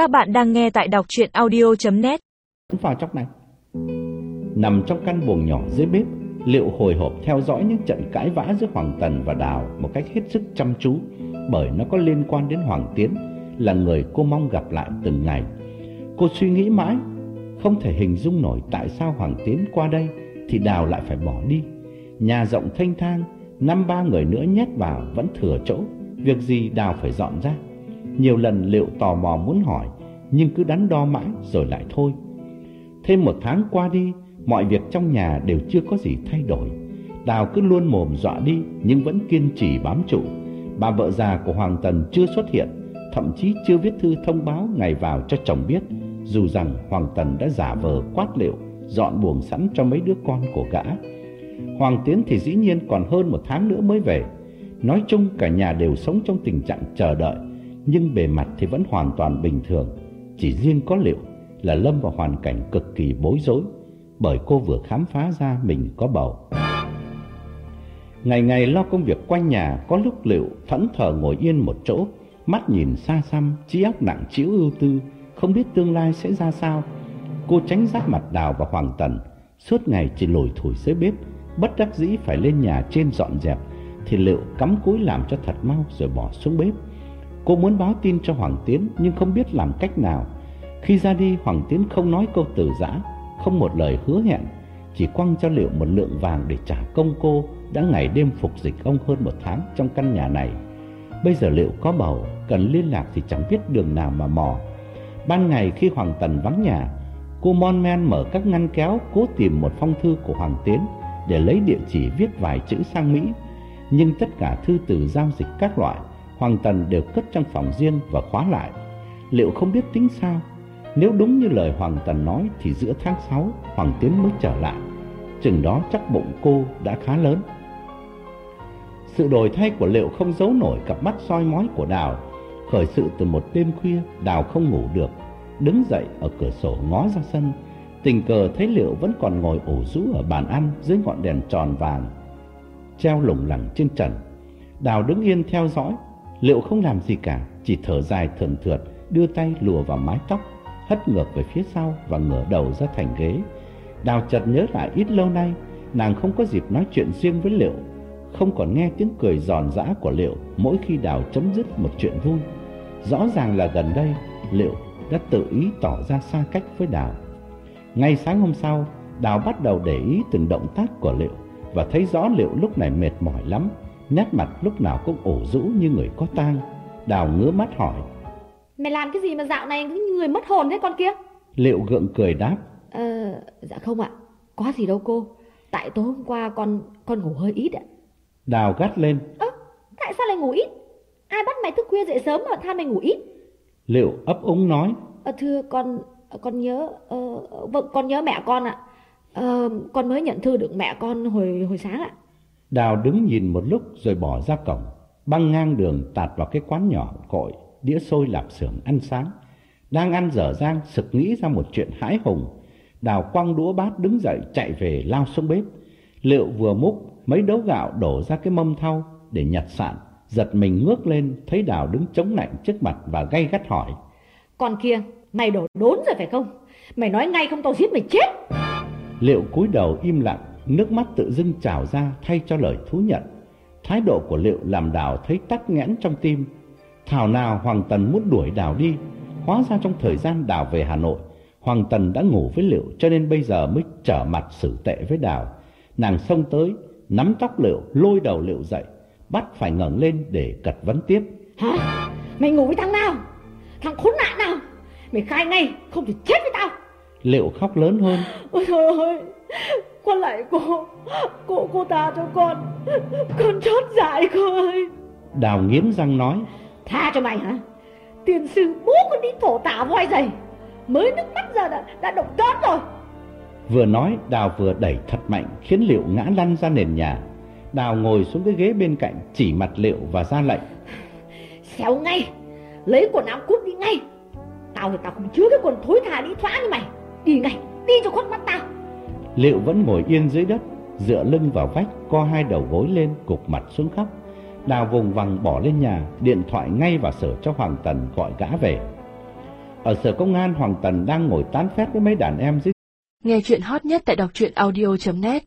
Các bạn đang nghe tại đọc chuyện audio.net vào trong này Nằm trong căn buồng nhỏ dưới bếp Liệu hồi hộp theo dõi những trận cãi vã giữa Hoàng Tần và Đào một cách hết sức chăm chú bởi nó có liên quan đến Hoàng Tiến là người cô mong gặp lại từng ngày. Cô suy nghĩ mãi, không thể hình dung nổi tại sao Hoàng Tiến qua đây thì Đào lại phải bỏ đi. Nhà rộng thanh thang, năm ba người nữa nhét vào vẫn thừa chỗ, việc gì Đào phải dọn ra. Nhiều lần Liệu tò mò muốn hỏi, nhưng cứ đắn đo mãi rồi lại thôi. Thêm một tháng qua đi, mọi việc trong nhà đều chưa có gì thay đổi. Đào cứ luôn mồm dọa đi nhưng vẫn kiên trì bám trụ. Bà vợ già của Hoàng Tần chưa xuất hiện, thậm chí chưa viết thư thông báo ngày vào cho chồng biết, dù rằng Hoàng Tần đã giả vờ quát liệu, dọn buồng sẵn cho mấy đứa con của gã. Hoàng Tiến thì dĩ nhiên còn hơn một tháng nữa mới về. Nói chung cả nhà đều sống trong tình trạng chờ đợi, nhưng bề mặt thì vẫn hoàn toàn bình thường. Chỉ riêng có liệu là lâm vào hoàn cảnh cực kỳ bối rối, bởi cô vừa khám phá ra mình có bầu. Ngày ngày lo công việc quanh nhà, có lúc liệu thẫn thờ ngồi yên một chỗ, mắt nhìn xa xăm, trí óc nặng trĩu ưu tư, không biết tương lai sẽ ra sao. Cô tránh giáp mặt Đào và Hoàng Tần, suốt ngày chỉ lủi thủi dưới bếp, bất đắc dĩ phải lên nhà trên dọn dẹp, thì liệu cắm cúi làm cho thật mau rồi bỏ xuống bếp. Cô muốn báo tin cho Hoàng Tiến nhưng không biết làm cách nào. Khi ra đi Hoàng Tiến không nói câu từ giã, không một lời hứa hẹn, chỉ quăng cho Liệu một lượng vàng để trả công cô đã ngày đêm phục dịch ông hơn một tháng trong căn nhà này. Bây giờ Liệu có bầu, cần liên lạc thì chẳng biết đường nào mà mò. Ban ngày khi Hoàng Tần vắng nhà, cô mon men mở các ngăn kéo cố tìm một phong thư của Hoàng Tiến để lấy địa chỉ viết vài chữ sang Mỹ. Nhưng tất cả thư từ giao dịch các loại, Hoàng Tần đều cất trong phòng riêng và khóa lại. Liệu không biết tính sao? Nếu đúng như lời Hoàng Tần nói thì giữa tháng 6 Hoàng Tiến mới trở lại. Chừng đó chắc bụng cô đã khá lớn. Sự đổi thay của Liệu không giấu nổi cặp mắt soi mói của Đào. Khởi sự từ một đêm khuya, Đào không ngủ được. Đứng dậy ở cửa sổ ngó ra sân, tình cờ thấy Liệu vẫn còn ngồi ủ rũ ở bàn ăn dưới ngọn đèn tròn vàng, treo lủng lẳng trên trần. Đào đứng yên theo dõi, Liệu không làm gì cả, chỉ thở dài thườn thượt, đưa tay lùa vào mái tóc, hất ngược về phía sau và ngửa đầu ra thành ghế. Đào chợt nhớ lại ít lâu nay, nàng không có dịp nói chuyện riêng với Liệu, không còn nghe tiếng cười giòn giã của Liệu mỗi khi Đào chấm dứt một chuyện vui. Rõ ràng là gần đây, Liệu đã tự ý tỏ ra xa cách với Đào. Ngay sáng hôm sau, Đào bắt đầu để ý từng động tác của Liệu và thấy rõ Liệu lúc này mệt mỏi lắm, nét mặt lúc nào cũng ủ rũ như người có tang. Đào ngứa mắt hỏi. Mày làm cái gì mà dạo này cứ như người mất hồn thế con kia? Liệu gượng cười đáp. Ờ, dạ không ạ. Có gì đâu cô. Tại tối hôm qua con con ngủ hơi ít ạ. Đào gắt lên. Ơ, tại sao lại ngủ ít? Ai bắt mày thức khuya dậy sớm mà than mày ngủ ít? Liệu ấp úng nói. Ờ, thưa con con nhớ ờ, vâng con nhớ mẹ con ạ. Ờ, con mới nhận thư được mẹ con hồi hồi sáng ạ. Đào đứng nhìn một lúc rồi bỏ ra cổng, băng ngang đường tạt vào cái quán nhỏ cội, đĩa xôi lạp xưởng ăn sáng. Đang ăn dở dang sực nghĩ ra một chuyện hãi hùng. Đào quăng đũa bát đứng dậy chạy về lao xuống bếp. Liệu vừa múc mấy đấu gạo đổ ra cái mâm thau để nhặt sạn, giật mình ngước lên thấy Đào đứng chống lạnh trước mặt và gay gắt hỏi. Con kia, mày đổ đốn rồi phải không? Mày nói ngay không tao giết mày chết. Liệu cúi đầu im lặng, nước mắt tự dưng trào ra thay cho lời thú nhận. Thái độ của Liệu làm Đào thấy tắc nghẽn trong tim. Thảo nào Hoàng Tần muốn đuổi Đào đi, hóa ra trong thời gian Đào về Hà Nội, Hoàng Tần đã ngủ với Liệu cho nên bây giờ mới trở mặt xử tệ với Đào. Nàng xông tới, nắm tóc Liệu, lôi đầu Liệu dậy, bắt phải ngẩng lên để cật vấn tiếp. Hả? Mày ngủ với thằng nào? Thằng khốn nạn nào? Mày khai ngay, không thì chết với tao. Liệu khóc lớn hơn. Ôi trời ơi, con lại cô, cô, cô ta cho con, con chót dại cô ơi. Đào nghiến răng nói. Tha cho mày hả? Tiền sư bố con đi thổ tả voi giày, mới nước mắt giờ đã, đã động cớt rồi. Vừa nói Đào vừa đẩy thật mạnh khiến Liệu ngã lăn ra nền nhà. Đào ngồi xuống cái ghế bên cạnh chỉ mặt Liệu và ra lệnh. Xéo ngay, lấy quần áo cút đi ngay. Tao thì tao không chứa cái quần thối thà đi thoá như mày. Đi ngay, đi cho khuất mắt tao. Liệu vẫn ngồi yên dưới đất, dựa lưng vào vách, co hai đầu gối lên, cục mặt xuống khóc. Đào vùng vằng bỏ lên nhà, điện thoại ngay vào sở cho Hoàng Tần gọi gã về. Ở sở công an Hoàng Tần đang ngồi tán phét với mấy đàn em dưới Nghe chuyện hot nhất tại đọc truyện audio.net